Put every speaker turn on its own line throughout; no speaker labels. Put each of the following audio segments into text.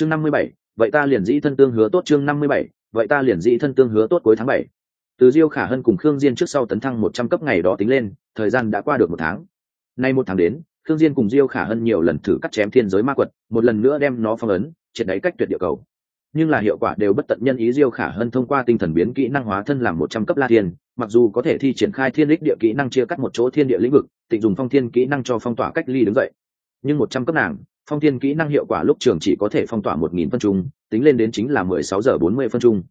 chương năm mươi bảy, vậy ta liền dĩ thân tương hứa tốt chương năm mươi bảy, vậy ta liền dĩ thân tương hứa tốt cuối tháng bảy. Từ diêu khả hân cùng khương diên trước sau tấn thăng một trăm cấp ngày đó tính lên, thời gian đã qua được một tháng. Nay một tháng đến, khương diên cùng diêu khả hân nhiều lần thử cắt chém thiên giới ma quật, một lần nữa đem nó phong ấn, triệt đáy cách tuyệt địa cầu. Nhưng là hiệu quả đều bất tận nhân ý diêu khả hân thông qua tinh thần biến kỹ năng hóa thân làm một trăm cấp la thiên, mặc dù có thể thi triển khai thiên lích địa kỹ năng chia cắt một chỗ thiên địa lĩnh vực, tịnh dùng phong thiên kỹ năng cho phong tỏa cách ly đứng dậy. Nhưng một trăm cấp nàng phong thiên kỹ năng hiệu quả lúc trường chỉ có thể phong tỏa một nghìn phân trung tính lên đến chính là mười sáu giờ bốn mươi phân trung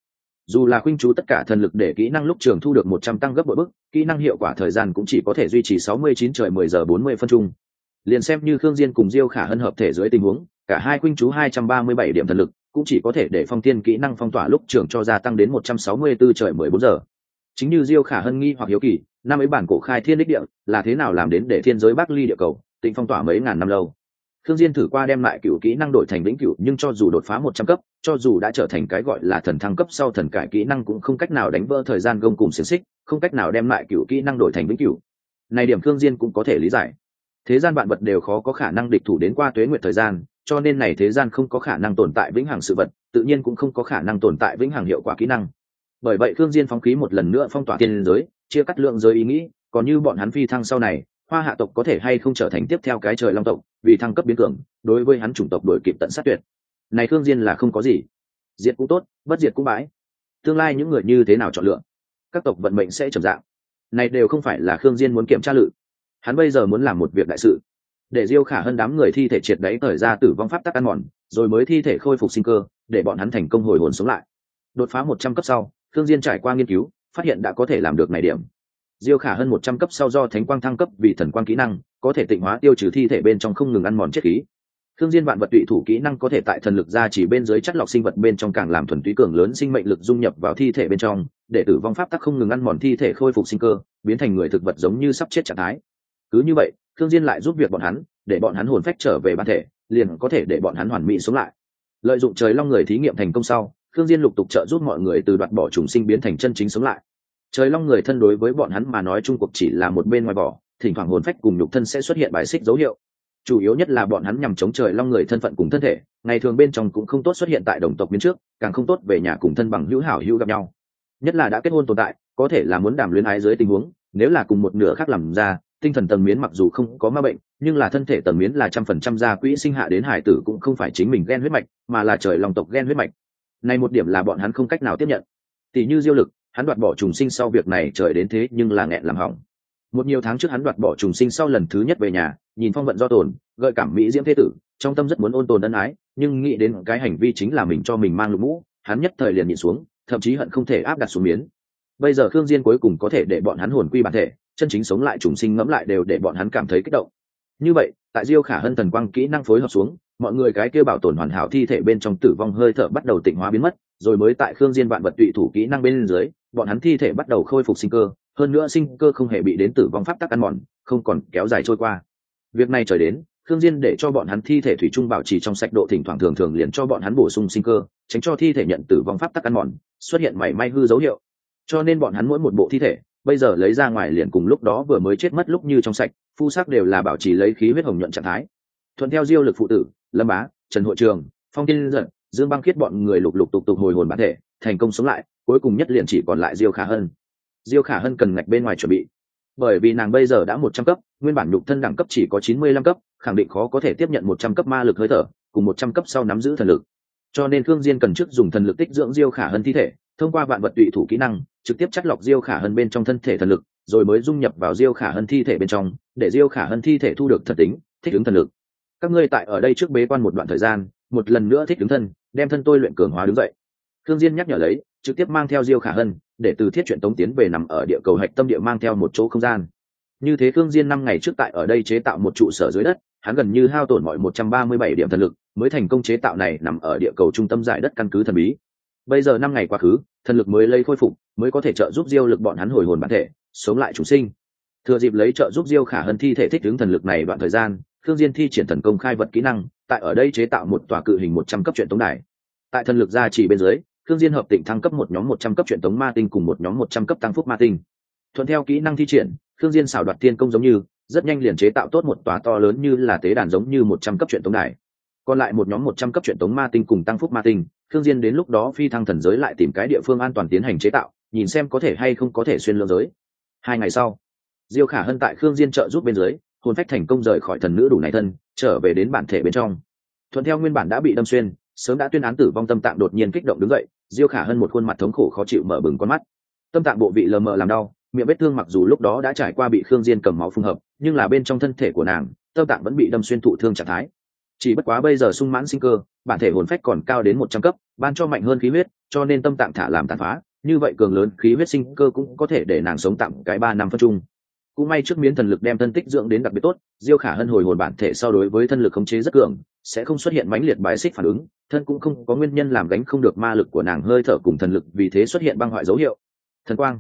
dù là khuynh chú tất cả thần lực để kỹ năng lúc trường thu được một trăm tăng gấp bội bức kỹ năng hiệu quả thời gian cũng chỉ có thể duy trì sáu mươi chín trời mười giờ bốn mươi phân trung liền xem như khương diên cùng diêu khả hân hợp thể dưới tình huống, cả hai khuynh chú hai trăm ba mươi bảy điểm thần lực, cũng chỉ có thể để phong thiên kỹ năng phong tỏa lúc trường cho gia tăng đến một trăm sáu mươi 164 trời mười bốn giờ. Chính như diêu khả hân nghi hoặc hiếu kỳ, năm ấy bản cổ khai thiên đích địa là thế nào làm đến để thiên giới bắc ly địa cầu, tịnh phong tỏa mấy ngàn năm lâu. Khương Diên thử qua đem lại cựu kỹ năng đổi thành vĩnh cửu, nhưng cho dù đột phá một trăm cấp, cho dù đã trở thành cái gọi là thần thăng cấp sau thần cải kỹ năng cũng không cách nào đánh vỡ thời gian gông cùng xiển xích, không cách nào đem lại cựu kỹ năng đổi thành vĩnh cửu. Này điểm Khương Diên cũng có thể lý giải. Thế gian vạn vật đều khó có khả năng địch thủ đến qua tuế nguyệt thời gian, cho nên này thế gian không có khả năng tồn tại vĩnh hằng sự vật, tự nhiên cũng không có khả năng tồn tại vĩnh hằng hiệu quả kỹ năng. Bởi vậy Khương Diên phóng khí một lần nữa phong tỏa tiên giới, chia cắt lượng giới ý nghĩ, còn như bọn hắn phi thăng sau này, hoa hạ tộc có thể hay không trở thành tiếp theo cái trời long tộc, vì thăng cấp biến cường, đối với hắn chủng tộc đổi kịp tận sát tuyệt. Này thương diên là không có gì. Diệt cũng tốt, bất diệt cũng bãi. Tương lai những người như thế nào chọn lựa? Các tộc vận mệnh sẽ trầm dạng. Này đều không phải là khương diên muốn kiểm tra lự. Hắn bây giờ muốn làm một việc đại sự. Để diêu khả hơn đám người thi thể triệt đấy thời ra tử vong pháp tắc ăn mòn, rồi mới thi thể khôi phục sinh cơ, để bọn hắn thành công hồi hồn sống lại. Đột phá một trăm cấp sau, khương diên trải qua nghiên cứu, phát hiện đã có thể làm được này điểm diêu khả hơn một trăm cấp sau do thánh quang thăng cấp vì thần quang kỹ năng, có thể tịnh hóa tiêu trừ thi thể bên trong không ngừng ăn mòn chất khí. Thương diên vạn vật tụy thủ kỹ năng có thể tại thần lực ra chỉ bên dưới chất lọc sinh vật bên trong càng làm thuần túy cường lớn sinh mệnh lực dung nhập vào thi thể bên trong, để tử vong pháp tắc không ngừng ăn mòn thi thể khôi phục sinh cơ, biến thành người thực vật giống như sắp chết trạng thái. Cứ như vậy, thương diên lại giúp việc bọn hắn, để bọn hắn hồn phách trở về bản thể, liền có thể để bọn hắn hoàn mỹ sống lại. Lợi dụng trời long người thí nghiệm thành công sau, thương diên lục tục trợ giúp mọi người từ đoạt bỏ trùng sinh biến thành chân chính sống lại trời long người thân đối với bọn hắn mà nói trung cuộc chỉ là một bên ngoài vỏ, thỉnh thoảng hồn phách cùng nhục thân sẽ xuất hiện bài xích dấu hiệu. Chủ yếu nhất là bọn hắn nhằm chống trời long người thân phận cùng thân thể, ngày thường bên trong cũng không tốt xuất hiện tại đồng tộc biến trước, càng không tốt về nhà cùng thân bằng hữu hảo hữu gặp nhau. Nhất là đã kết hôn tồn tại, có thể là muốn đàm luyến ái dưới tình huống, nếu là cùng một nửa khác làm ra, tinh thần tầng miến mặc dù không có ma bệnh, nhưng là thân thể tầng miến là trăm phần trăm gia quỹ sinh hạ đến hải tử cũng không phải chính mình ghen huyết mạch, mà là trời lòng tộc ghen huyết mạch. Này một điểm là bọn hắn không cách nào tiếp nhận. Tỷ như diêu lực hắn đoạt bỏ trùng sinh sau việc này trời đến thế nhưng là nghẹn làm hỏng. Một nhiều tháng trước hắn đoạt bỏ trùng sinh sau lần thứ nhất về nhà, nhìn phong vận do tồn, gợi cảm mỹ diễm thế tử, trong tâm rất muốn ôn tồn ân ái, nhưng nghĩ đến cái hành vi chính là mình cho mình mang lục mũ, hắn nhất thời liền nhìn xuống, thậm chí hận không thể áp đặt xuống miến. Bây giờ khương diên cuối cùng có thể để bọn hắn hồn quy bản thể, chân chính sống lại trùng sinh ngẫm lại đều để bọn hắn cảm thấy kích động. Như vậy, tại diêu khả hân thần quang kỹ năng phối hợp xuống, mọi người cái kia bảo tồn hoàn hảo thi thể bên trong tử vong hơi thở bắt đầu tịnh hóa biến mất rồi mới tại khương diên vạn vật tụy thủ kỹ năng bên dưới, bọn hắn thi thể bắt đầu khôi phục sinh cơ, hơn nữa sinh cơ không hề bị đến tử vong pháp tắc ăn mòn, không còn kéo dài trôi qua. Việc này trời đến, khương diên để cho bọn hắn thi thể thủy chung bảo trì trong sạch độ thỉnh thoảng thường thường liền cho bọn hắn bổ sung sinh cơ, tránh cho thi thể nhận tử vong pháp tắc ăn mòn, xuất hiện mảy may hư dấu hiệu. Cho nên bọn hắn mỗi một bộ thi thể, bây giờ lấy ra ngoài liền cùng lúc đó vừa mới chết mất lúc như trong sạch, phu sắc đều là bảo trì lấy khí huyết hồng nhuận trạng thái. Thuận theo diêu lực phụ tử, lâm bá, trần hội trường, phong tiên giận dương băng khiết bọn người lục lục tục tục hồi hồn bản thể, thành công sống lại, cuối cùng nhất liền chỉ còn lại diêu khả hân. Diêu khả hân cần ngạch bên ngoài chuẩn bị. Bởi vì nàng bây giờ đã một trăm cấp, nguyên bản nhục thân đẳng cấp chỉ có chín mươi lăm cấp, khẳng định khó có thể tiếp nhận một trăm cấp ma lực hơi thở, cùng một trăm cấp sau nắm giữ thần lực. Cho nên thương diên cần trước dùng thần lực tích dưỡng diêu khả hân thi thể, thông qua vạn vật tụy thủ kỹ năng, trực tiếp chắt lọc diêu khả hân bên trong thân thể thần lực, rồi mới dung nhập vào diêu khả hân thi thể bên trong, để diêu khả hân thi thể thu được thật tính, thích ứng thần lực. Các ngươi tại ở đây trước bế quan một đoạn thời gian một lần nữa thích đứng thân, đem thân tôi luyện cường hóa đứng dậy. Thương diên nhắc nhở lấy, trực tiếp mang theo diêu khả hân, để từ thiết chuyện tống tiến về nằm ở địa cầu hạch tâm địa mang theo một chỗ không gian. Như thế thương diên năm ngày trước tại ở đây chế tạo một trụ sở dưới đất, hắn gần như hao tổn mọi 137 điểm thần lực, mới thành công chế tạo này nằm ở địa cầu trung tâm giải đất căn cứ thần bí. Bây giờ năm ngày quá khứ, thần lực mới lấy khôi phục, mới có thể trợ giúp diêu lực bọn hắn hồi hồn bản thể, sống lại chúng sinh. Thừa dịp lấy trợ giúp diêu khả hân thi thể thích ứng thần lực này đoạn thời gian thương diên thi triển thần công khai vật kỹ năng, tại ở đây chế tạo một tòa cự hình một trăm cấp truyện tống đài. Tại thần lực gia chỉ bên dưới thương diên hợp tịnh thăng cấp một nhóm một trăm cấp truyện tống ma tinh cùng một nhóm một trăm cấp tăng phúc ma tinh. Thuận theo kỹ năng thi triển thương diên xảo đoạt thiên công giống như, rất nhanh liền chế tạo tốt một tòa to lớn như là tế đàn giống như một trăm cấp truyện tống đài. Còn lại một nhóm một trăm cấp truyện tống ma tinh cùng tăng phúc ma tinh thương diên đến lúc đó phi thăng thần giới lại tìm cái địa phương an toàn tiến hành chế tạo, nhìn xem có thể hay không có thể xuyên lương giới. Hai ngày sau, diêu khả hân tại khương diên trợ giúp bên dưới hồn phách thành công rời khỏi thần nữ đủ này thân, trở về đến bản thể bên trong. Thuận theo nguyên bản đã bị đâm xuyên, sớm đã tuyên án tử vong tâm tạng đột nhiên kích động đứng dậy, diêu khả hơn một khuôn mặt thống khổ khó chịu mở bừng con mắt. Tâm tạng bộ vị lờ mờ làm đau, miệng vết thương mặc dù lúc đó đã trải qua bị khương diên cầm máu phun hợp, nhưng là bên trong thân thể của nàng, tâm tạng vẫn bị đâm xuyên thụ thương trạng thái. Chỉ bất quá bây giờ sung mãn sinh cơ, bản thể hồn phách còn cao đến một trăm cấp, ban cho mạnh hơn khí huyết, cho nên tâm tạng thả làm tàn phá, như vậy cường lớn khí huyết sinh cơ cũng có thể để nàng sống tạm cái ba năm phân chung cũng may trước miến thần lực đem thân tích dưỡng đến đặc biệt tốt, diêu khả hân hồi hồn bản thể so đối với thân lực khống chế rất cường, sẽ không xuất hiện mãnh liệt bài xích phản ứng, thân cũng không có nguyên nhân làm gánh không được ma lực của nàng hơi thở cùng thần lực, vì thế xuất hiện băng hoại dấu hiệu. Thần quang.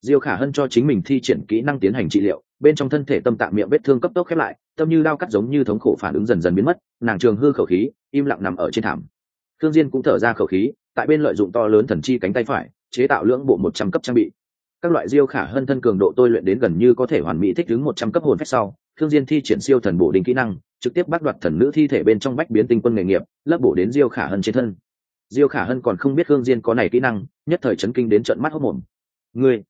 Diêu khả hân cho chính mình thi triển kỹ năng tiến hành trị liệu, bên trong thân thể tâm tạng miệng vết thương cấp tốc khép lại, tâm như đao cắt giống như thống khổ phản ứng dần dần biến mất, nàng trường hư khẩu khí, im lặng nằm ở trên thảm. Thương diên cũng thở ra khẩu khí, tại bên lợi dụng to lớn thần chi cánh tay phải, chế tạo lưỡng bộ một trăm cấp trang bị các loại diêu khả hơn thân cường độ tôi luyện đến gần như có thể hoàn mỹ thích ứng một trăm cấp hồn phách sau, thương diên thi triển siêu thần bổ đỉnh kỹ năng, trực tiếp bắt đoạt thần nữ thi thể bên trong bách biến tinh quân nghề nghiệp lấp bổ đến diêu khả hơn trên thân. Diêu khả hơn còn không biết thương diên có này kỹ năng, nhất thời chấn kinh đến trận mắt hốt mồm. Ngươi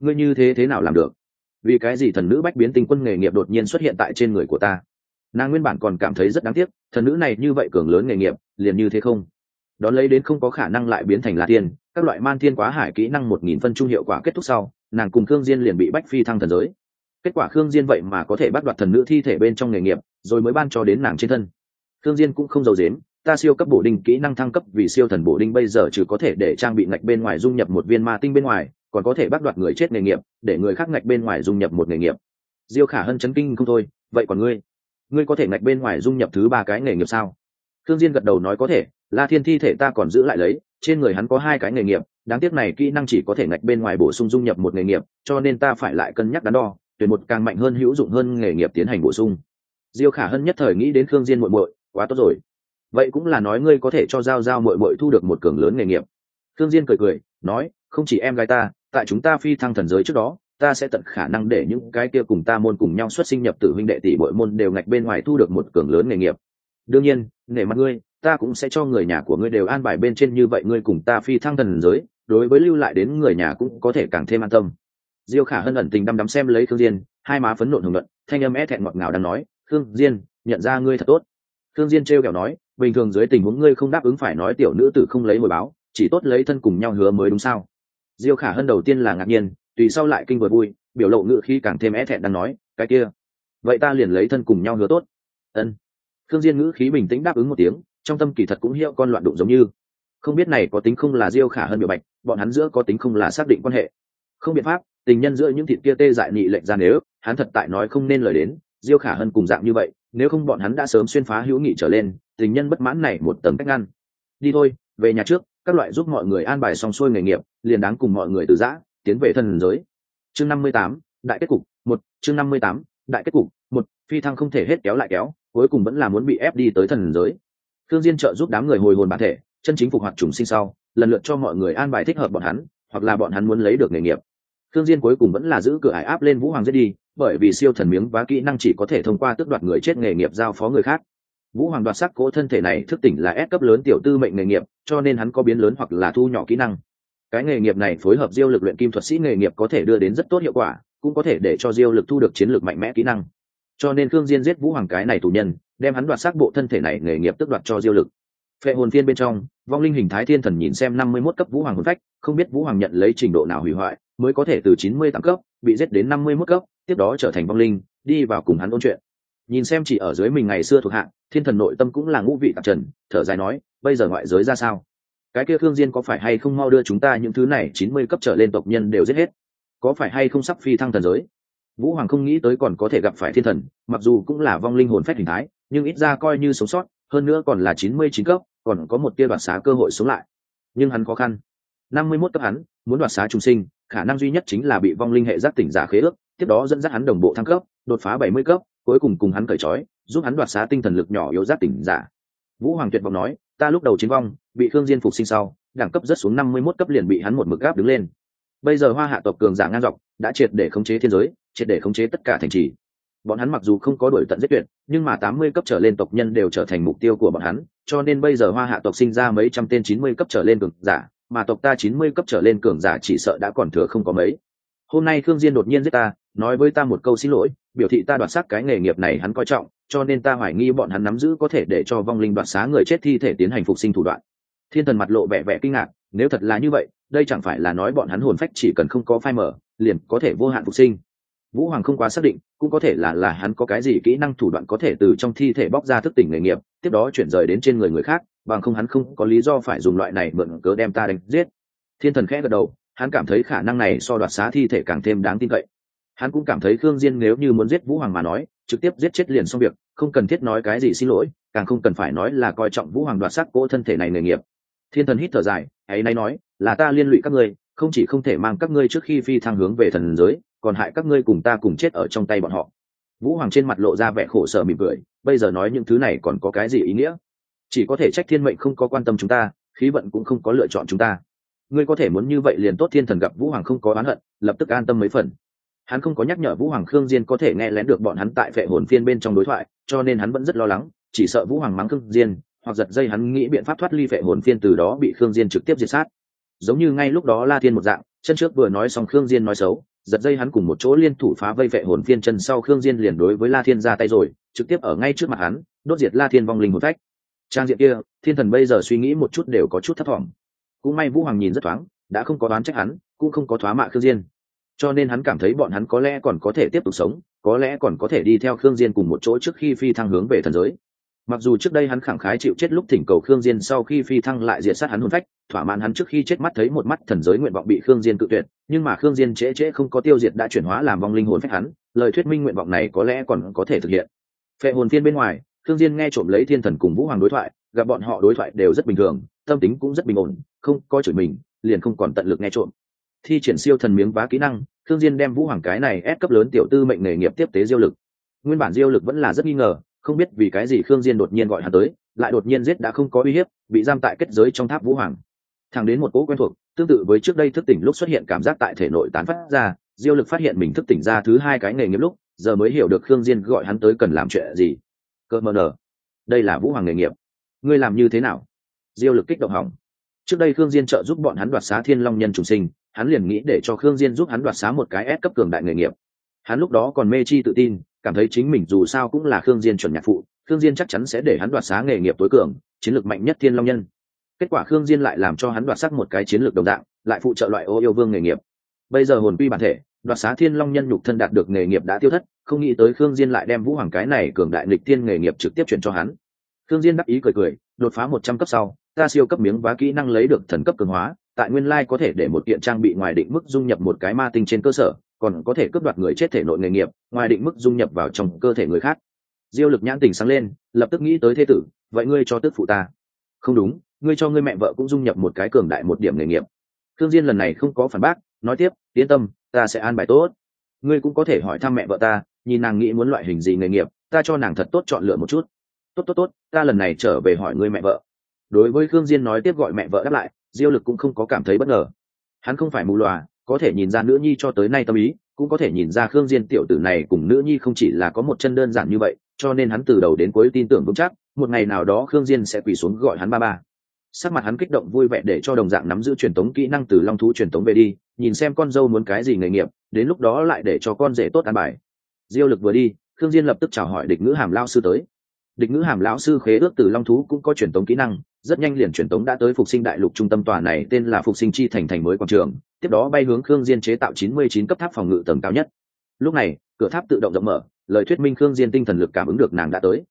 ngươi như thế thế nào làm được? Vì cái gì thần nữ bách biến tinh quân nghề nghiệp đột nhiên xuất hiện tại trên người của ta? Nàng nguyên bản còn cảm thấy rất đáng tiếc, thần nữ này như vậy cường lớn nghề nghiệp, liền như thế không? Đón lấy đến không có khả năng lại biến thành la tiên các loại man thiên quá hải kỹ năng một nghìn phân trung hiệu quả kết thúc sau, nàng cùng khương diên liền bị bách phi thăng thần giới. Kết quả khương diên vậy mà có thể bắt đoạt thần nữ thi thể bên trong nghề nghiệp, rồi mới ban cho đến nàng trên thân. Khương diên cũng không giấu giếm, ta siêu cấp bổ đinh kỹ năng thăng cấp vì siêu thần bổ đinh bây giờ trừ có thể để trang bị ngạch bên ngoài dung nhập một viên ma tinh bên ngoài, còn có thể bắt đoạt người chết nghề nghiệp, để người khác ngạch bên ngoài dung nhập một nghề nghiệp. Diêu khả hân chấn kinh không thôi, vậy còn ngươi? Ngươi có thể ngạch bên ngoài dung nhập thứ ba cái nghề nghiệp sao? Khương diên gật đầu nói có thể, la thiên thi thể ta còn giữ lại lấy trên người hắn có hai cái nghề nghiệp, đáng tiếc này kỹ năng chỉ có thể ngạch bên ngoài bổ sung dung nhập một nghề nghiệp, cho nên ta phải lại cân nhắc đắn đo, tuyển một càng mạnh hơn, hữu dụng hơn nghề nghiệp tiến hành bổ sung. Diêu khả hân nhất thời nghĩ đến khương diên muội muội, quá tốt rồi. Vậy cũng là nói ngươi có thể cho giao giao muội muội thu được một cường lớn nghề nghiệp. Khương diên cười cười, nói, không chỉ em gái ta, tại chúng ta phi thăng thần giới trước đó, ta sẽ tận khả năng để những cái kia cùng ta môn cùng nhau xuất sinh nhập tử huynh đệ tỷ bội môn đều ngạch bên ngoài thu được một cường lớn nghề nghiệp. Đương nhiên, nể mặt ngươi ta cũng sẽ cho người nhà của ngươi đều an bài bên trên như vậy ngươi cùng ta phi thăng thần giới, đối với lưu lại đến người nhà cũng có thể càng thêm an tâm. Diêu khả hân ẩn tình đăm đắm xem lấy khương diên, hai má phấn nộn hưởng luận thanh âm é thẹn ngọt ngào đang nói, khương diên, nhận ra ngươi thật tốt. Khương diên treo kẹo nói, bình thường dưới tình huống ngươi không đáp ứng phải nói tiểu nữ tử không lấy hồi báo, chỉ tốt lấy thân cùng nhau hứa mới đúng sao? Diêu khả hân đầu tiên là ngạc nhiên, tùy sau lại kinh vừa vui, biểu lộ ngự khi càng thêm é thẹn đang nói, cái kia, vậy ta liền lấy thân cùng nhau hứa tốt. Ân. Khương diên ngữ khí bình tĩnh đáp ứng một tiếng trong tâm kỳ thật cũng hiệu con loạn đụng giống như. Không biết này có tính không là diêu khả hơn biểu bạch, bọn hắn giữa có tính không là xác định quan hệ. Không biện pháp, tình nhân giữa những thịt kia tê dại nhị lệnh ra nếu, hắn thật tại nói không nên lời đến, diêu khả hơn cùng dạng như vậy, nếu không bọn hắn đã sớm xuyên phá hữu nghị trở lên, tình nhân bất mãn này một tầng cách ngăn. Đi thôi, về nhà trước, các loại giúp mọi người an bài xong xuôi nghề nghiệp, liền đáng cùng mọi người từ giã, tiến về thần giới. Chương năm mươi tám, đại kết cục, một, chương năm mươi tám, đại kết cục, một, phi thăng không thể hết kéo lại kéo, cuối cùng vẫn là muốn bị ép đi tới thần giới thương diên trợ giúp đám người hồi hồn bản thể, chân chính phục hoạt trùng sinh sau, lần lượt cho mọi người an bài thích hợp bọn hắn, hoặc là bọn hắn muốn lấy được nghề nghiệp. Thương diên cuối cùng vẫn là giữ cửa ải áp lên vũ hoàng giết đi, bởi vì siêu thần miếng và kỹ năng chỉ có thể thông qua tước đoạt người chết nghề nghiệp giao phó người khác. Vũ hoàng đoạt sắc cố thân thể này thức tỉnh là ép cấp lớn tiểu tư mệnh nghề nghiệp, cho nên hắn có biến lớn hoặc là thu nhỏ kỹ năng. Cái nghề nghiệp này phối hợp diêu lực luyện kim thuật sĩ nghề nghiệp có thể đưa đến rất tốt hiệu quả, cũng có thể để cho diêu lực thu được chiến lược mạnh mẽ kỹ năng. Cho nên khương diên giết vũ hoàng cái này tù nhân đem hắn đoạt xác bộ thân thể này nghề nghiệp tức đoạt cho diêu lực. Phệ hồn phiên bên trong, vong linh hình thái thiên thần nhìn xem năm mươi mốt cấp vũ hoàng hồn phách, không biết vũ hoàng nhận lấy trình độ nào hủy hoại, mới có thể từ chín mươi tám cấp, bị giết đến năm mươi mốt cấp, tiếp đó trở thành vong linh, đi vào cùng hắn ôn chuyện. Nhìn xem chỉ ở dưới mình ngày xưa thuộc hạng thiên thần nội tâm cũng là ngũ vị tạp trần, thở dài nói, bây giờ ngoại giới ra sao? Cái kia thương diên có phải hay không mau đưa chúng ta những thứ này chín mươi cấp trở lên tộc nhân đều giết hết? Có phải hay không sắp phi thăng thần giới? Vũ hoàng không nghĩ tới còn có thể gặp phải thiên thần, mặc dù cũng là vong linh hồn phách hình thái, nhưng ít ra coi như sống sót, hơn nữa còn là chín mươi chín cấp, còn có một tia đoạt xá cơ hội sống lại. Nhưng hắn khó khăn. năm mươi mốt cấp hắn, muốn đoạt xá trung sinh, khả năng duy nhất chính là bị vong linh hệ giác tỉnh giả khế ước, tiếp đó dẫn dắt hắn đồng bộ thăng cấp, đột phá bảy mươi cấp, cuối cùng cùng hắn cởi trói, giúp hắn đoạt xá tinh thần lực nhỏ yếu giác tỉnh giả. Vũ hoàng tuyệt vọng nói, ta lúc đầu chiến vong, bị khương diên phục sinh sau, đẳng cấp rất xuống năm mươi mốt cấp liền bị hắn một mực gáp đứng lên bây giờ hoa hạ tộc cường giả ngang dọc, đã triệt để khống chế thiên giới, triệt để khống chế tất cả thành trì. Bọn hắn mặc dù không có đổi tận giết tuyệt, nhưng mà tám mươi cấp trở lên tộc nhân đều trở thành mục tiêu của bọn hắn, cho nên bây giờ hoa hạ tộc sinh ra mấy trăm tên chín mươi cấp trở lên cường giả, mà tộc ta chín mươi cấp trở lên cường giả chỉ sợ đã còn thừa không có mấy. Hôm nay khương diên đột nhiên giết ta, nói với ta một câu xin lỗi, biểu thị ta đoạt xác cái nghề nghiệp này hắn coi trọng, cho nên ta hoài nghi bọn hắn nắm giữ có thể để cho vong linh đoạt xá người chết thi thể tiến hành phục sinh thủ đoạn. Thiên thần mặt lộ vẻ vẻ kinh ngạc, nếu thật là như vậy đây chẳng phải là nói bọn hắn hồn phách chỉ cần không có phai mở liền có thể vô hạn phục sinh. Vũ hoàng không quá xác định, cũng có thể là là hắn có cái gì kỹ năng thủ đoạn có thể từ trong thi thể bóc ra thức tỉnh nghề nghiệp, tiếp đó chuyển rời đến trên người người khác, bằng không hắn không có lý do phải dùng loại này mượn cớ đem ta đánh giết. Thiên thần khẽ gật đầu, hắn cảm thấy khả năng này so đoạt xá thi thể càng thêm đáng tin cậy. Hắn cũng cảm thấy khương diên nếu như muốn giết vũ hoàng mà nói, trực tiếp giết chết liền xong việc, không cần thiết nói cái gì xin lỗi, càng không cần phải nói là coi trọng vũ hoàng đoạt xác cỗ thân thể này nghề nghiệp thiên thần hít thở dài ấy nay nói, là ta liên lụy các ngươi, không chỉ không thể mang các ngươi trước khi phi thăng hướng về thần giới, còn hại các ngươi cùng ta cùng chết ở trong tay bọn họ. Vũ hoàng trên mặt lộ ra vẻ khổ sở mỉm cười, bây giờ nói những thứ này còn có cái gì ý nghĩa? Chỉ có thể trách thiên mệnh không có quan tâm chúng ta, khí vận cũng không có lựa chọn chúng ta. Ngươi có thể muốn như vậy liền tốt, thiên thần gặp vũ hoàng không có oán hận, lập tức an tâm mấy phần. Hắn không có nhắc nhở vũ hoàng, khương diên có thể nghe lén được bọn hắn tại phệ hồn phiên bên trong đối thoại, cho nên hắn vẫn rất lo lắng, chỉ sợ vũ hoàng mắng khương diên hoặc giật dây hắn nghĩ biện pháp thoát ly phệ hồn phiên từ đó bị khương diên trực tiếp diệt sát. Giống như ngay lúc đó la thiên một dạng, chân trước vừa nói xong khương diên nói xấu, giật dây hắn cùng một chỗ liên thủ phá vây vệ hồn phiên chân sau khương diên liền đối với la thiên ra tay rồi, trực tiếp ở ngay trước mặt hắn, đốt diệt la thiên vong linh một cách trang diện kia, thiên thần bây giờ suy nghĩ một chút đều có chút thất vọng cũng may vũ hoàng nhìn rất thoáng, đã không có đoán trách hắn, cũng không có thoá mạ khương diên. Cho nên hắn cảm thấy bọn hắn có lẽ còn có thể tiếp tục sống, có lẽ còn có thể đi theo khương diên cùng một chỗ trước khi phi thăng hướng về thần giới mặc dù trước đây hắn khẳng khái chịu chết lúc thỉnh cầu khương diên, sau khi phi thăng lại diệt sát hắn hồn phách, thỏa mãn hắn trước khi chết mắt thấy một mắt thần giới nguyện vọng bị khương diên cự tuyệt, nhưng mà khương diên trễ trễ không có tiêu diệt đã chuyển hóa làm vong linh hồn phách hắn, lời thuyết minh nguyện vọng này có lẽ còn có thể thực hiện. Phệ hồn tiên bên ngoài, khương diên nghe trộm lấy thiên thần cùng vũ hoàng đối thoại, gặp bọn họ đối thoại đều rất bình thường, tâm tính cũng rất bình ổn, không có chửi mình, liền không còn tận lực nghe trộm. Thi triển siêu thần miếng vá kỹ năng, khương diên đem vũ hoàng cái này ép cấp lớn tiểu tư mệnh nghề nghiệp tiếp tế diêu lực. Nguyên bản diêu lực vẫn là rất nghi ngờ không biết vì cái gì khương diên đột nhiên gọi hắn tới, lại đột nhiên giết đã không có uy hiếp, bị giam tại kết giới trong tháp vũ hoàng. Thẳng đến một cỗ quen thuộc, tương tự với trước đây thức tỉnh lúc xuất hiện cảm giác tại thể nội tán phát ra, diêu lực phát hiện mình thức tỉnh ra thứ hai cái nghề nghiệp lúc, giờ mới hiểu được khương diên gọi hắn tới cần làm chuyện gì. Cơ mờ nở đây là vũ hoàng nghề nghiệp. Ngươi làm như thế nào? Diêu lực kích động hỏng. Trước đây khương diên trợ giúp bọn hắn đoạt xá thiên long nhân trùng sinh, hắn liền nghĩ để cho khương diên giúp hắn đoạt xá một cái ép cấp cường đại nghề nghiệp. Hắn lúc đó còn mê chi tự tin cảm thấy chính mình dù sao cũng là khương diên chuẩn nhạc phụ, khương diên chắc chắn sẽ để hắn đoạt xá nghề nghiệp tối cường, chiến lược mạnh nhất thiên long nhân. Kết quả khương diên lại làm cho hắn đoạt sắc một cái chiến lược đồng dạng, lại phụ trợ loại ô yêu vương nghề nghiệp. Bây giờ hồn quy bản thể, đoạt xá thiên long nhân nhục thân đạt được nghề nghiệp đã tiêu thất, không nghĩ tới khương diên lại đem vũ hoàng cái này cường đại lịch thiên nghề nghiệp trực tiếp chuyển cho hắn. Khương diên đáp ý cười cười, đột phá một trăm cấp sau, ta siêu cấp miếng vá kỹ năng lấy được thần cấp cường hóa, tại nguyên lai có thể để một kiện trang bị ngoài định mức dung nhập một cái ma tinh trên cơ sở còn có thể cướp đoạt người chết thể nội nghề nghiệp, ngoài định mức dung nhập vào trong cơ thể người khác. Diêu lực nhãn tình sáng lên, lập tức nghĩ tới thế tử, vậy ngươi cho tức phụ ta. Không đúng, ngươi cho ngươi mẹ vợ cũng dung nhập một cái cường đại một điểm nghề nghiệp. Thương diên lần này không có phản bác, nói tiếp, yên tâm, ta sẽ an bài tốt. Ngươi cũng có thể hỏi thăm mẹ vợ ta, nhìn nàng nghĩ muốn loại hình gì nghề nghiệp, ta cho nàng thật tốt chọn lựa một chút. Tốt tốt tốt, ta lần này trở về hỏi ngươi mẹ vợ. Đối với khương diên nói tiếp gọi mẹ vợ đáp lại, diêu lực cũng không có cảm thấy bất ngờ. Hắn không phải mù lòa có thể nhìn ra nữ nhi cho tới nay tâm ý, cũng có thể nhìn ra khương diên tiểu tử này cùng nữ nhi không chỉ là có một chân đơn giản như vậy, cho nên hắn từ đầu đến cuối tin tưởng vững chắc, một ngày nào đó khương diên sẽ quỳ xuống gọi hắn ba ba. Sắc mặt hắn kích động vui vẻ để cho đồng dạng nắm giữ truyền tống kỹ năng từ long thú truyền tống về đi, nhìn xem con dâu muốn cái gì nghề nghiệp, đến lúc đó lại để cho con rể tốt an bài. Diêu lực vừa đi, khương diên lập tức chào hỏi địch ngữ hàm lao sư tới địch ngữ hàm lão sư khế ước từ long thú cũng có truyền tống kỹ năng rất nhanh liền truyền tống đã tới phục sinh đại lục trung tâm tòa này tên là phục sinh chi thành thành mới quảng trường tiếp đó bay hướng khương diên chế tạo 99 cấp tháp phòng ngự tầng cao nhất. Lúc này cửa tháp tự động rộng mở lời thuyết minh khương diên tinh thần lực cảm ứng được nàng đã tới.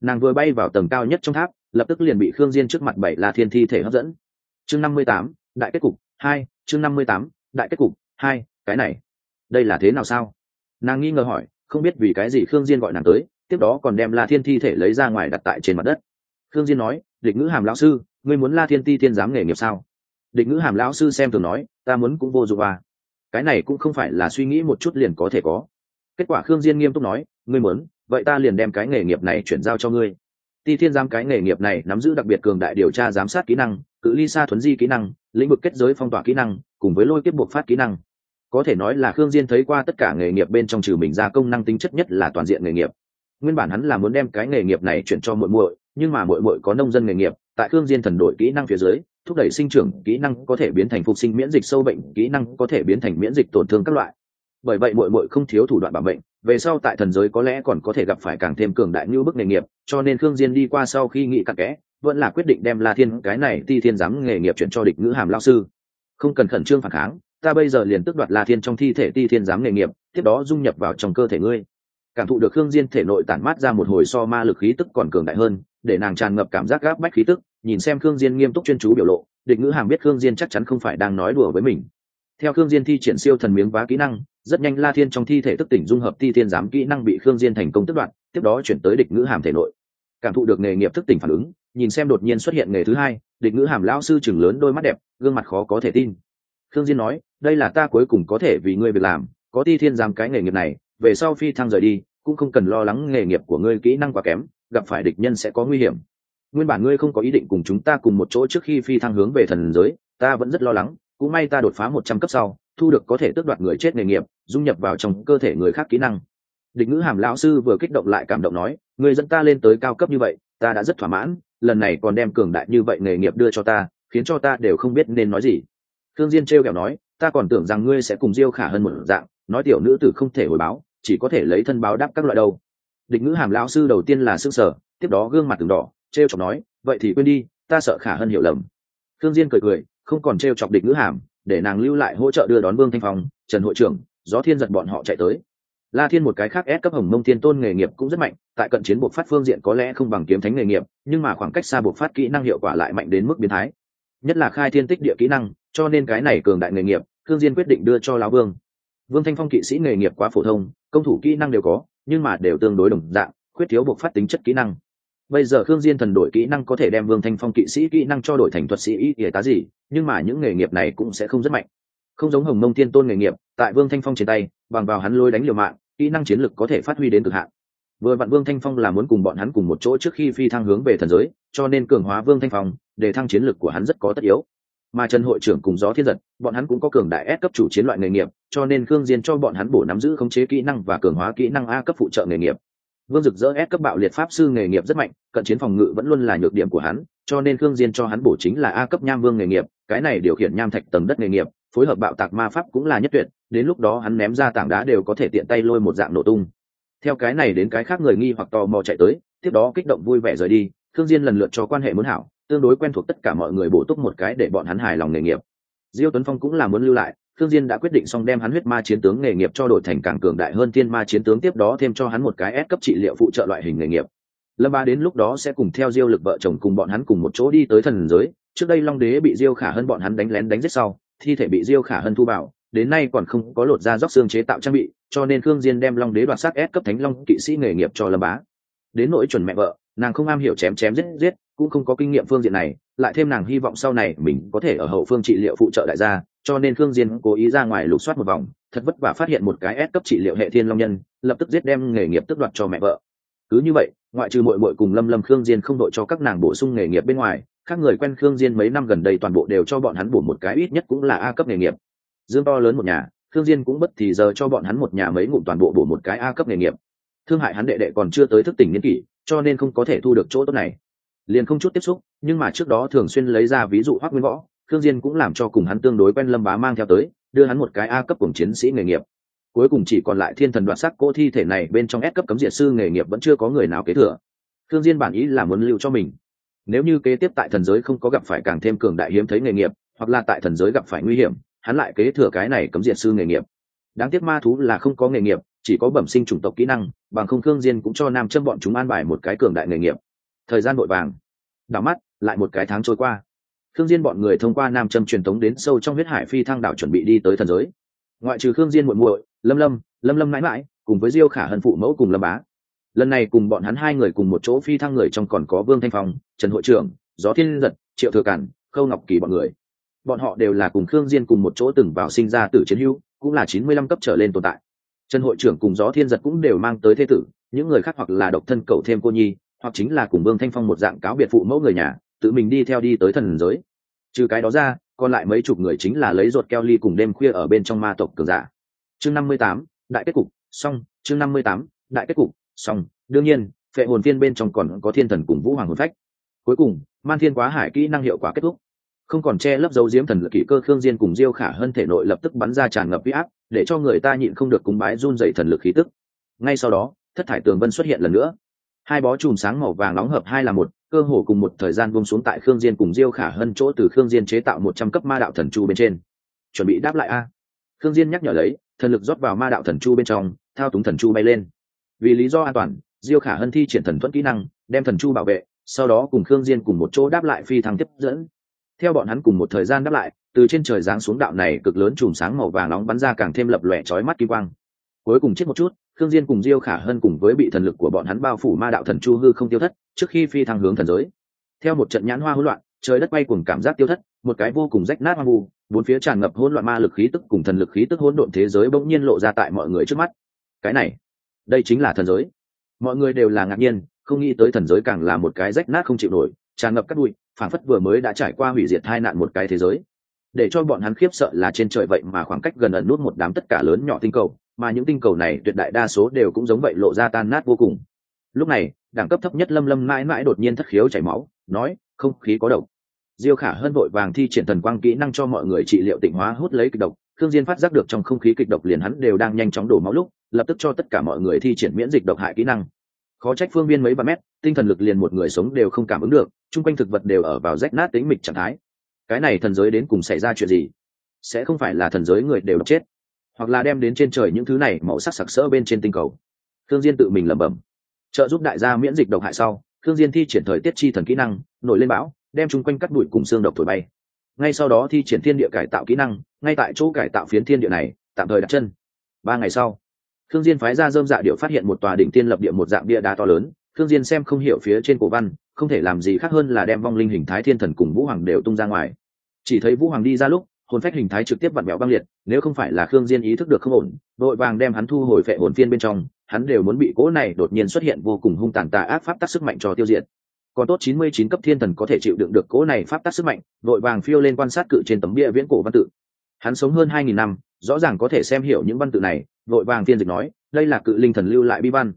Nàng vừa bay vào tầng cao nhất trong tháp lập tức liền bị khương diên trước mặt bảy là thiên thi thể hấp dẫn. Chương 58, đại kết cục hai chương 58, đại kết cục hai cái này. Đây là thế nào sao? Nàng nghi ngờ hỏi không biết vì cái gì khương diên gọi nàng tới tiếp đó còn đem la thiên thi thể lấy ra ngoài đặt tại trên mặt đất. Khương diên nói, địch ngữ hàm lão sư, ngươi muốn la thiên ti thiên giám nghề nghiệp sao? Địch ngữ hàm lão sư xem thường nói, ta muốn cũng vô dụng à. Cái này cũng không phải là suy nghĩ một chút liền có thể có. Kết quả khương diên nghiêm túc nói, ngươi muốn, vậy ta liền đem cái nghề nghiệp này chuyển giao cho ngươi. Ti thiên giám cái nghề nghiệp này nắm giữ đặc biệt cường đại điều tra giám sát kỹ năng, cự ly xa thuấn di kỹ năng, lĩnh vực kết giới phong tỏa kỹ năng, cùng với lôi kết buộc phát kỹ năng. Có thể nói là khương diên thấy qua tất cả nghề nghiệp bên trong trừ mình ra công năng tính chất nhất là toàn diện nghề nghiệp nguyên bản hắn là muốn đem cái nghề nghiệp này chuyển cho muội muội, nhưng mà muội muội có nông dân nghề nghiệp, tại khương diên thần đổi kỹ năng phía dưới, thúc đẩy sinh trưởng kỹ năng có thể biến thành phục sinh miễn dịch, sâu bệnh kỹ năng có thể biến thành miễn dịch, tổn thương các loại. Bởi vậy muội muội không thiếu thủ đoạn bảo mệnh, về sau tại thần giới có lẽ còn có thể gặp phải càng thêm cường đại như bức nghề nghiệp, cho nên khương diên đi qua sau khi nghĩ cặn kẽ, vẫn là quyết định đem la thiên, cái này ti thiên giám nghề nghiệp chuyển cho địch ngữ hàm lao sư. Không cần khẩn trương phản kháng, ta bây giờ liền tước đoạt la thiên trong thi thể ti thiên giám nghề nghiệp, tiếp đó dung nhập vào trong cơ thể ngươi cảm thụ được khương diên thể nội tản mát ra một hồi so ma lực khí tức còn cường đại hơn, để nàng tràn ngập cảm giác gáp bách khí tức, nhìn xem khương diên nghiêm túc chuyên chú biểu lộ, địch ngữ hàng biết khương diên chắc chắn không phải đang nói đùa với mình. Theo khương diên thi triển siêu thần miếng vá kỹ năng, rất nhanh la thiên trong thi thể tức tỉnh dung hợp thi thiên giám kỹ năng bị khương diên thành công tức đoạn tiếp đó chuyển tới địch ngữ hàm thể nội. Cảm thụ được nghề nghiệp thức tỉnh phản ứng, nhìn xem đột nhiên xuất hiện nghề thứ hai, địch ngữ hàm lão sư chừng lớn đôi mắt đẹp, gương mặt khó có thể tin. Khương diên nói, đây là ta cuối cùng có thể vì ngươi việc làm, có thi thiên giám cái nghề nghiệp này về sau phi thăng rời đi, cũng không cần lo lắng nghề nghiệp của ngươi kỹ năng quá kém, gặp phải địch nhân sẽ có nguy hiểm. Nguyên bản ngươi không có ý định cùng chúng ta cùng một chỗ trước khi phi thăng hướng về thần giới, ta vẫn rất lo lắng, cũng may ta đột phá một trăm cấp sau, thu được có thể tước đoạt người chết nghề nghiệp, dung nhập vào trong cơ thể người khác kỹ năng. Địch ngữ hàm lão sư vừa kích động lại cảm động nói người dẫn ta lên tới cao cấp như vậy, ta đã rất thỏa mãn, lần này còn đem cường đại như vậy nghề nghiệp đưa cho ta, khiến cho ta đều không biết nên nói gì. Thương diên trêu kẹo nói, ta còn tưởng rằng ngươi sẽ cùng diêu khả hơn một dạng, nói tiểu nữ tử không thể hồi báo chỉ có thể lấy thân báo đáp các loại đâu. Địch ngữ hàm lão sư đầu tiên là xương sở tiếp đó gương mặt từng đỏ, trêu chọc nói, vậy thì quên đi, ta sợ khả hơn hiểu lầm. Thương diên cười cười, không còn trêu chọc địch ngữ hàm, để nàng lưu lại hỗ trợ đưa đón vương thanh phong, trần hội trưởng, gió thiên giật bọn họ chạy tới. La thiên một cái khác ép cấp hồng mông thiên tôn nghề nghiệp cũng rất mạnh, tại cận chiến buộc phát phương diện có lẽ không bằng kiếm thánh nghề nghiệp, nhưng mà khoảng cách xa buộc phát kỹ năng hiệu quả lại mạnh đến mức biến thái. Nhất là khai thiên tích địa kỹ năng, cho nên cái này cường đại nghề nghiệp thương diên quyết định đưa cho lão vương vương thanh phong kỵ sĩ nghề nghiệp quá phổ thông, công thủ kỹ năng đều có, nhưng mà đều tương đối đồng dạng, khuyết thiếu buộc phát tính chất kỹ năng. Bây giờ khương diên thần đổi kỹ năng có thể đem vương thanh phong kỵ sĩ kỹ năng cho đổi thành thuật sĩ y ỉa tá gì, nhưng mà những nghề nghiệp này cũng sẽ không rất mạnh. Không giống hồng mông thiên tôn nghề nghiệp, tại vương thanh phong trên tay, bằng vào hắn lôi đánh liều mạng, kỹ năng chiến lực có thể phát huy đến cực hạn. Vừa vặn vương thanh phong là muốn cùng bọn hắn cùng một chỗ trước khi phi thăng hướng về thần giới, cho nên cường hóa vương thanh phong, để thăng chiến lực của hắn rất có tất yếu mà trần hội trưởng cùng gió thiên giật, bọn hắn cũng có cường đại S cấp chủ chiến loại nghề nghiệp, cho nên khương diên cho bọn hắn bổ nắm giữ khống chế kỹ năng và cường hóa kỹ năng a cấp phụ trợ nghề nghiệp. Vương rực rỡ ép cấp bạo liệt pháp sư nghề nghiệp rất mạnh, cận chiến phòng ngự vẫn luôn là nhược điểm của hắn, cho nên khương diên cho hắn bổ chính là a cấp nham vương nghề nghiệp, cái này điều khiển nham thạch tầng đất nghề nghiệp, phối hợp bạo tạc ma pháp cũng là nhất tuyệt, đến lúc đó hắn ném ra tảng đá đều có thể tiện tay lôi một dạng nổ tung. Theo cái này đến cái khác người nghi hoặc tò mò chạy tới, tiếp đó kích động vui vẻ rời đi, khương diên lần lượt cho quan hệ muốn hảo tương đối quen thuộc tất cả mọi người bổ túc một cái để bọn hắn hài lòng nghề nghiệp diêu tuấn phong cũng là muốn lưu lại Thương Diên đã quyết định xong đem hắn huyết ma chiến tướng nghề nghiệp cho đổi thành càng cường đại hơn thiên ma chiến tướng tiếp đó thêm cho hắn một cái S cấp trị liệu phụ trợ loại hình nghề nghiệp. Lâm Ba đến lúc đó sẽ cùng theo Diêu Lực vợ chồng cùng bọn hắn cùng một chỗ đi tới thần giới. Trước đây Long Đế bị Diêu Khả hơn bọn hắn đánh lén đánh giết sau, thi thể bị Diêu Khả hơn thu bảo, đến nay còn không có lột ra róc xương chế tạo trang bị, cho nên Thương Diên đem Long Đế đoạt sát S cấp Thánh Long kỵ sĩ nghề nghiệp cho Lâm Bá. Đến nỗi chuẩn mẹ vợ, nàng không am hiểu chém chém giết giết, cũng không có kinh nghiệm phương diện này, lại thêm nàng hy vọng sau này mình có thể ở hậu phương trị liệu phụ trợ đại gia, cho nên khương diên cố ý ra ngoài lục soát một vòng thật vất vả phát hiện một cái S cấp trị liệu hệ thiên long nhân lập tức giết đem nghề nghiệp tức đoạt cho mẹ vợ. Cứ như vậy ngoại trừ muội muội cùng lâm lâm khương diên không đội cho các nàng bổ sung nghề nghiệp bên ngoài các người quen khương diên mấy năm gần đây toàn bộ đều cho bọn hắn bổ một cái ít nhất cũng là a cấp nghề nghiệp. Dương to lớn một nhà khương diên cũng bất thì giờ cho bọn hắn một nhà mấy ngụm toàn bộ bổ một cái a cấp nghề nghiệp. Thương hại hắn đệ đệ còn chưa tới thức tỉnh niên kỷ cho nên không có thể thu được chỗ tốt này liền không chút tiếp xúc nhưng mà trước đó thường xuyên lấy ra ví dụ hoắc nguyên võ Khương Diên cũng làm cho cùng hắn tương đối quen Lâm Bá mang theo tới, đưa hắn một cái A cấp cùng chiến sĩ nghề nghiệp. Cuối cùng chỉ còn lại Thiên Thần Đoạt Sắc cô thi thể này bên trong S cấp cấm diệt sư nghề nghiệp vẫn chưa có người nào kế thừa. Khương Diên bản ý là muốn lưu cho mình. Nếu như kế tiếp tại thần giới không có gặp phải càng thêm cường đại hiếm thấy nghề nghiệp, hoặc là tại thần giới gặp phải nguy hiểm, hắn lại kế thừa cái này cấm diệt sư nghề nghiệp. Đáng tiếc ma thú là không có nghề nghiệp, chỉ có bẩm sinh chủng tộc kỹ năng, bằng không Khương Diên cũng cho Nam Châm bọn chúng an bài một cái cường đại nghề nghiệp. Thời gian vội vàng, đảo mắt, lại một cái tháng trôi qua. Khương diên bọn người thông qua nam châm truyền thống đến sâu trong huyết hải phi thăng đảo chuẩn bị đi tới thần giới. Ngoại trừ khương diên muội muội lâm lâm lâm lâm mãi mãi cùng với diêu khả hân phụ mẫu cùng lâm bá. Lần này cùng bọn hắn hai người cùng một chỗ phi thăng người trong còn có vương thanh phong trần hội trưởng gió thiên giật triệu thừa cản khâu ngọc kỳ bọn người. Bọn họ đều là cùng khương diên cùng một chỗ từng vào sinh ra tử chiến hữu cũng là chín mươi lăm cấp trở lên tồn tại. Trần hội trưởng cùng gió thiên giật cũng đều mang tới thế tử những người khác hoặc là độc thân cầu thêm cô nhi hoặc chính là cùng vương thanh phong một dạng cáo biệt phụ mẫu người nhà, tự mình đi theo đi tới thần giới. Trừ cái đó ra, còn lại mấy chục người chính là lấy ruột keo ly cùng đêm khuya ở bên trong ma tộc cường giả. Chương năm mươi tám, đại kết cục, xong, chương năm mươi tám, đại kết cục, xong. Đương nhiên, phệ hồn phiên bên trong còn có thiên thần cùng vũ hoàng hồn phách. Cuối cùng, man thiên quá hải kỹ năng hiệu quả kết thúc. Không còn che lấp dấu diếm thần lực kỹ cơ khương diên cùng diêu khả hơn thể nội lập tức bắn ra tràn ngập huy áp, để cho người ta nhịn không được cúng bái run dậy thần lực khí tức. Ngay sau đó, thất thải tường vân xuất hiện lần nữa hai bó chùm sáng màu vàng nóng hợp hai là một, cơ hồ cùng một thời gian vung xuống tại khương diên cùng diêu khả hơn chỗ từ khương diên chế tạo một trăm cấp ma đạo thần chu bên trên. Chuẩn bị đáp lại a. Khương diên nhắc nhở lấy, thần lực rót vào ma đạo thần chu bên trong, thao túng thần chu bay lên. Vì lý do an toàn, diêu khả hân thi triển thần thuẫn kỹ năng, đem thần chu bảo vệ, sau đó cùng khương diên cùng một chỗ đáp lại phi thăng tiếp dẫn. Theo bọn hắn cùng một thời gian đáp lại, từ trên trời giáng xuống đạo này cực lớn chùm sáng màu vàng nóng bắn ra càng thêm lập lòe chói mắt kim quang. Cuối cùng chết một chút khương diên cùng diêu khả hân cùng với bị thần lực của bọn hắn bao phủ ma đạo thần chu hư không tiêu thất, trước khi phi thăng hướng thần giới. Theo một trận nhãn hoa hỗn loạn, trời đất bay cùng cảm giác tiêu thất, một cái vô cùng rách nát hoang vu, bốn phía tràn ngập hỗn loạn ma lực khí tức cùng thần lực khí tức hỗn độn thế giới bỗng nhiên lộ ra tại mọi người trước mắt. Cái này, đây chính là thần giới. Mọi người đều là ngạc nhiên, không nghĩ tới thần giới càng là một cái rách nát không chịu nổi, tràn ngập cát bụi phản phất vừa mới đã trải qua hủy diệt hai nạn một cái thế giới. Để cho bọn hắn khiếp sợ là trên trời vậy mà khoảng cách gần ẩn nút một đám tất cả lớn nhỏ tinh cầu mà những tinh cầu này tuyệt đại đa số đều cũng giống vậy lộ ra tan nát vô cùng. Lúc này, đẳng cấp thấp nhất lâm lâm mãi mãi đột nhiên thất khiếu chảy máu, nói, không khí có độc. Diêu khả hơn vội vàng thi triển thần quang kỹ năng cho mọi người trị liệu tịnh hóa hút lấy kịch độc. Thương diên phát giác được trong không khí kịch độc liền hắn đều đang nhanh chóng đổ máu lúc, lập tức cho tất cả mọi người thi triển miễn dịch độc hại kỹ năng. Khó trách phương viên mấy ba mét, tinh thần lực liền một người sống đều không cảm ứng được, chung quanh thực vật đều ở vào rách nát tính mịch trạng thái. Cái này thần giới đến cùng xảy ra chuyện gì? Sẽ không phải là thần giới người đều chết hoặc là đem đến trên trời những thứ này màu sắc sặc sỡ bên trên tinh cầu. Thương diên tự mình lẩm bẩm, trợ giúp đại gia miễn dịch độc hại sau thương diên thi triển thời tiết chi thần kỹ năng, nổi lên bão, đem chung quanh cắt đuổi cùng xương độc thổi bay. Ngay sau đó thi triển thiên địa cải tạo kỹ năng, ngay tại chỗ cải tạo phiến thiên địa này, tạm thời đặt chân. Ba ngày sau thương diên phái ra dơm dạ điệu phát hiện một tòa đỉnh tiên lập địa một dạng bia đá to lớn. Thương diên xem không hiểu phía trên cổ văn, không thể làm gì khác hơn là đem vong linh hình thái thiên thần cùng vũ hoàng đều tung ra ngoài. Chỉ thấy vũ hoàng đi ra lúc hồn phách hình thái trực tiếp vặn mèo băng liệt, nếu không phải là khương diên ý thức được không ổn, đội vàng đem hắn thu hồi phệ hồn phiên bên trong, hắn đều muốn bị cỗ này đột nhiên xuất hiện vô cùng hung tàn tà ác pháp tác sức mạnh cho tiêu diệt. Còn tốt 99 cấp thiên thần có thể chịu đựng được cỗ này pháp tác sức mạnh, đội vàng phiêu lên quan sát cự trên tấm bia viễn cổ văn tự. Hắn sống hơn 2.000 năm, rõ ràng có thể xem hiểu những văn tự này, đội vàng tiên dịch nói, đây là cự linh thần lưu lại bi văn.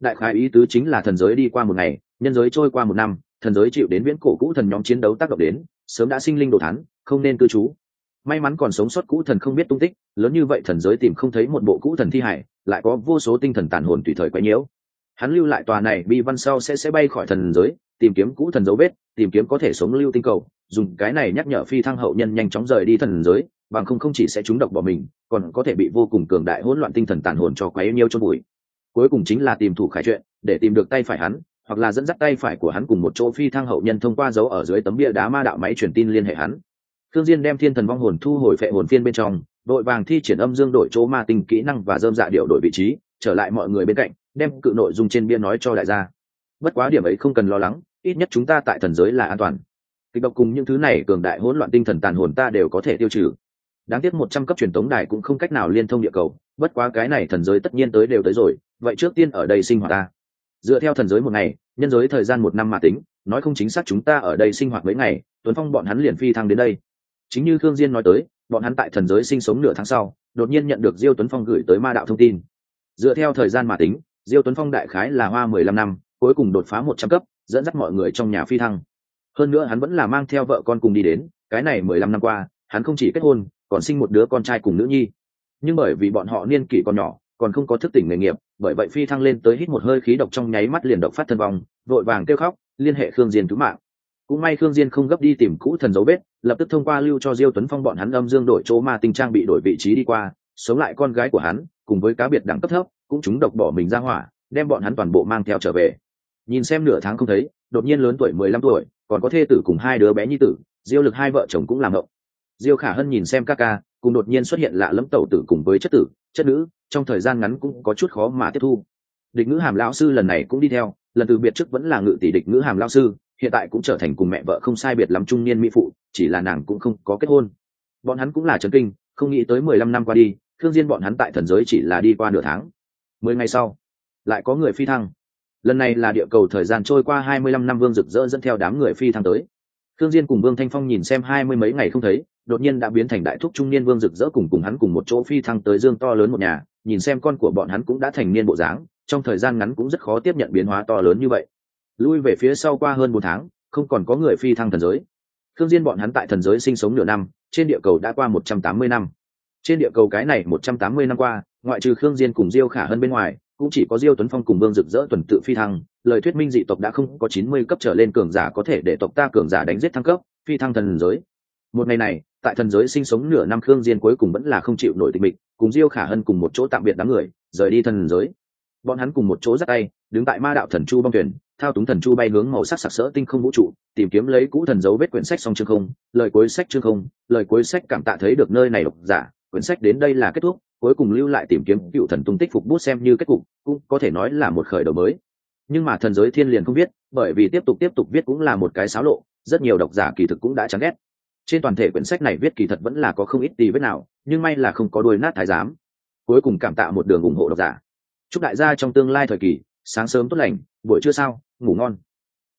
Đại khái ý tứ chính là thần giới đi qua một ngày, nhân giới trôi qua một năm, thần giới chịu đến viễn cổ cũ thần nhóm chiến đấu tác động đến, sớm đã sinh linh đồ thán, không nên cư trú may mắn còn sống sót cũ thần không biết tung tích, lớn như vậy thần giới tìm không thấy một bộ cũ thần thi hải, lại có vô số tinh thần tàn hồn tùy thời quấy nhiễu. Hắn lưu lại tòa này, bi văn sau sẽ sẽ bay khỏi thần giới, tìm kiếm cũ thần dấu vết, tìm kiếm có thể sống lưu tinh cầu, dùng cái này nhắc nhở phi thăng hậu nhân nhanh chóng rời đi thần giới, bằng không không chỉ sẽ trúng độc bỏ mình, còn có thể bị vô cùng cường đại hỗn loạn tinh thần tàn hồn cho quấy nhiêu cho bụi cuối cùng chính là tìm thủ khải chuyện, để tìm được tay phải hắn, hoặc là dẫn dắt tay phải của hắn cùng một chỗ phi thăng hậu nhân thông qua dấu ở dưới tấm bia đá ma đạo máy truyền tin liên hệ hắn thương diên đem thiên thần vong hồn thu hồi phệ hồn phiên bên trong, đội vàng thi triển âm dương đổi chỗ ma tinh kỹ năng và dơm dạ điệu đổi vị trí, trở lại mọi người bên cạnh, đem cự nội dung trên bia nói cho đại gia. Bất quá điểm ấy không cần lo lắng, ít nhất chúng ta tại thần giới là an toàn. Kịch độc cùng những thứ này cường đại hỗn loạn tinh thần tàn hồn ta đều có thể tiêu trừ. Đáng tiếc một trăm cấp truyền tống đài cũng không cách nào liên thông địa cầu, bất quá cái này thần giới tất nhiên tới đều tới rồi, vậy trước tiên ở đây sinh hoạt ta. Dựa theo thần giới một ngày, nhân giới thời gian một năm mà tính, nói không chính xác chúng ta ở đây sinh hoạt mấy ngày, tuấn phong bọn hắn liền phi thăng đến đây chính như khương diên nói tới, bọn hắn tại thần giới sinh sống nửa tháng sau, đột nhiên nhận được diêu tuấn phong gửi tới ma đạo thông tin. Dựa theo thời gian mà tính, diêu tuấn phong đại khái là hoa mười lăm năm, cuối cùng đột phá một trăm cấp, dẫn dắt mọi người trong nhà phi thăng. Hơn nữa hắn vẫn là mang theo vợ con cùng đi đến, cái này mười lăm năm qua, hắn không chỉ kết hôn, còn sinh một đứa con trai cùng nữ nhi. Nhưng bởi vì bọn họ niên kỷ còn nhỏ, còn không có thức tỉnh nghề nghiệp, bởi vậy phi thăng lên tới hít một hơi khí độc trong nháy mắt liền độc phát thân vong, vội vàng kêu khóc, liên hệ khương diên cứu mạng cũng may khương diên không gấp đi tìm cũ thần dấu vết, lập tức thông qua lưu cho diêu tuấn phong bọn hắn âm dương đổi chỗ ma tinh trang bị đổi vị trí đi qua, sống lại con gái của hắn, cùng với cá biệt đẳng cấp thấp, cũng chúng độc bỏ mình ra hỏa, đem bọn hắn toàn bộ mang theo trở về. Nhìn xem nửa tháng không thấy, đột nhiên lớn tuổi mười lăm tuổi, còn có thê tử cùng hai đứa bé nhi tử, diêu lực hai vợ chồng cũng làm ngộng. Diêu khả hân nhìn xem ca ca, cùng đột nhiên xuất hiện lạ lẫm tẩu tử cùng với chất tử, chất nữ, trong thời gian ngắn cũng có chút khó mà tiếp thu. Địch ngữ hàm lão sư lần này cũng đi theo, lần từ biệt trước vẫn là ngự tỷ địch ngữ hàm lão sư hiện tại cũng trở thành cùng mẹ vợ không sai biệt lắm trung niên mỹ phụ, chỉ là nàng cũng không có kết hôn. Bọn hắn cũng là trấn kinh, không nghĩ tới mười lăm năm qua đi, thương diên bọn hắn tại thần giới chỉ là đi qua nửa tháng. Mười ngày sau, lại có người phi thăng. Lần này là địa cầu thời gian trôi qua hai mươi lăm năm vương rực rỡ dẫn theo đám người phi thăng tới. Thương diên cùng vương thanh phong nhìn xem hai mươi mấy ngày không thấy, đột nhiên đã biến thành đại thúc trung niên vương rực rỡ cùng cùng hắn cùng một chỗ phi thăng tới dương to lớn một nhà, nhìn xem con của bọn hắn cũng đã thành niên bộ dáng, trong thời gian ngắn cũng rất khó tiếp nhận biến hóa to lớn như vậy lui về phía sau qua hơn một tháng, không còn có người phi thăng thần giới. Thương diên bọn hắn tại thần giới sinh sống nửa năm, trên địa cầu đã qua một trăm tám mươi năm. Trên địa cầu cái này một trăm tám mươi năm qua, ngoại trừ khương diên cùng diêu khả hơn bên ngoài, cũng chỉ có diêu tuấn phong cùng vương rực rỡ tuần tự phi thăng. Lời thuyết minh dị tộc đã không có chín mươi cấp trở lên cường giả có thể để tộc ta cường giả đánh giết thăng cấp, phi thăng thần giới. Một ngày này, tại thần giới sinh sống nửa năm, khương diên cuối cùng vẫn là không chịu nổi tịch mịch, cùng diêu khả hân cùng một chỗ tạm biệt đám người, rời đi thần giới bọn hắn cùng một chỗ dắt tay, đứng tại ma đạo thần chu băng tuyển, thao túng thần chu bay hướng màu sắc sặc sỡ tinh không vũ trụ, tìm kiếm lấy cũ thần dấu vết quyển sách song chương không, lời cuối sách chương không, lời cuối sách cảm tạ thấy được nơi này độc giả, quyển sách đến đây là kết thúc, cuối cùng lưu lại tìm kiếm cựu thần tung tích phục bút xem như kết cục, cũng có thể nói là một khởi đầu mới. Nhưng mà thần giới thiên liền không biết, bởi vì tiếp tục tiếp tục viết cũng là một cái xáo lộ, rất nhiều độc giả kỳ thực cũng đã chán ghét. Trên toàn thể quyển sách này viết kỳ thật vẫn là có không ít tì vết nào, nhưng may là không có đuôi nát thái giám. Cuối cùng cảm tạ một đường ủng hộ độc giả chúc đại gia trong tương lai thời kỳ, sáng sớm tốt lành, buổi trưa sao, ngủ ngon.